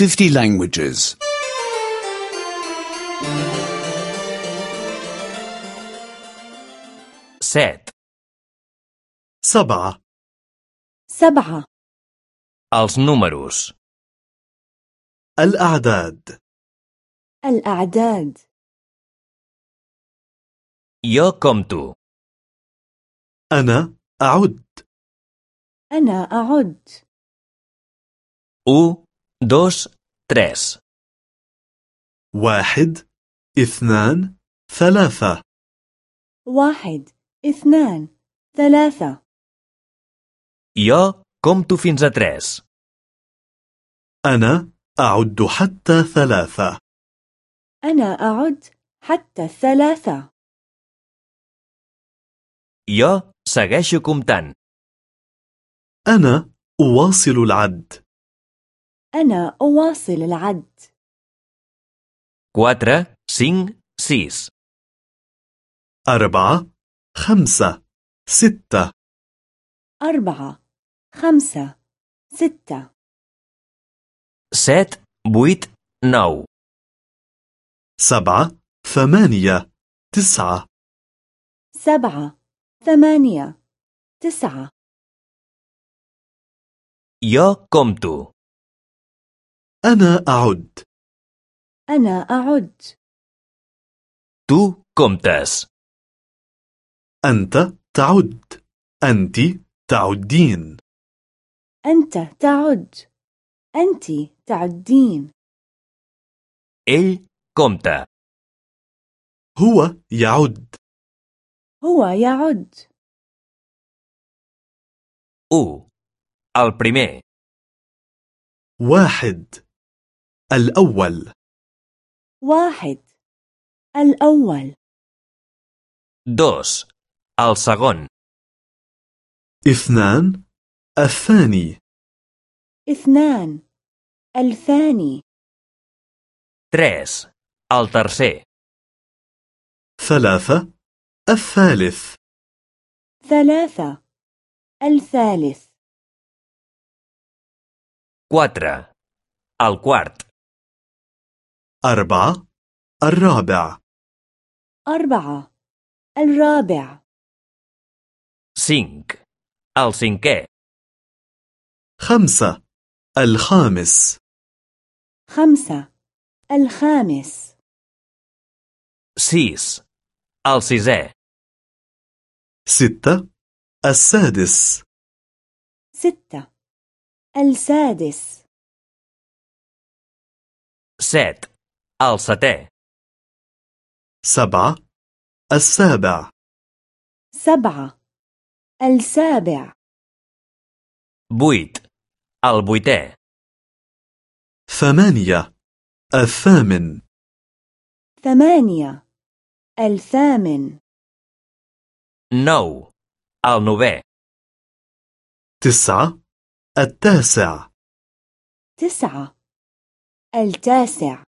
50 languages. 7. سبعة سبعة Els números. الأعداد الأعداد Jo compto. أنا أعد أنا أعد 1, 2, 3. واحد اثنان ثلاثة واحد اثنان ثلاثة Jo compto fins a 3. أنا أعد حتى ثلاثة أنا أعد حتى الثلاثة Jo segueixo comptant. أنا أواصل العد أنا أواصل العد 4, 5, 6. أربعة خمسة ستة أربعة خمسة ستة 7, 8, 9. سبعة ثمانية تسعة سبعة ثمانية تسعة Jo compto. أنا أعد. أنا أعد. Tu comptes. أنت تعد. أنت تعدين. أنت تعد. أنت تعدين. Ell compta. هو يعد. هو يعد. 1. El primer. واحد. الأول واحد الأول 2. El segon. اثنان الثاني اثنان الثاني 3. El tercer. ثلاثة الثالث ثلاثة الثالث 4. El quart. أربعة الرابع أربعة الرابع 5. El cinquè. خمسة الخامس خمسة الخامس 6. El sisè. ستة السادس ستة السادس 7. El setè. سبعة السابع سبعة السابع 8. El vuitè. ثمانية الثامن ثمانية الثامن 9. El novè. تسعة التاسع تسعة التاسع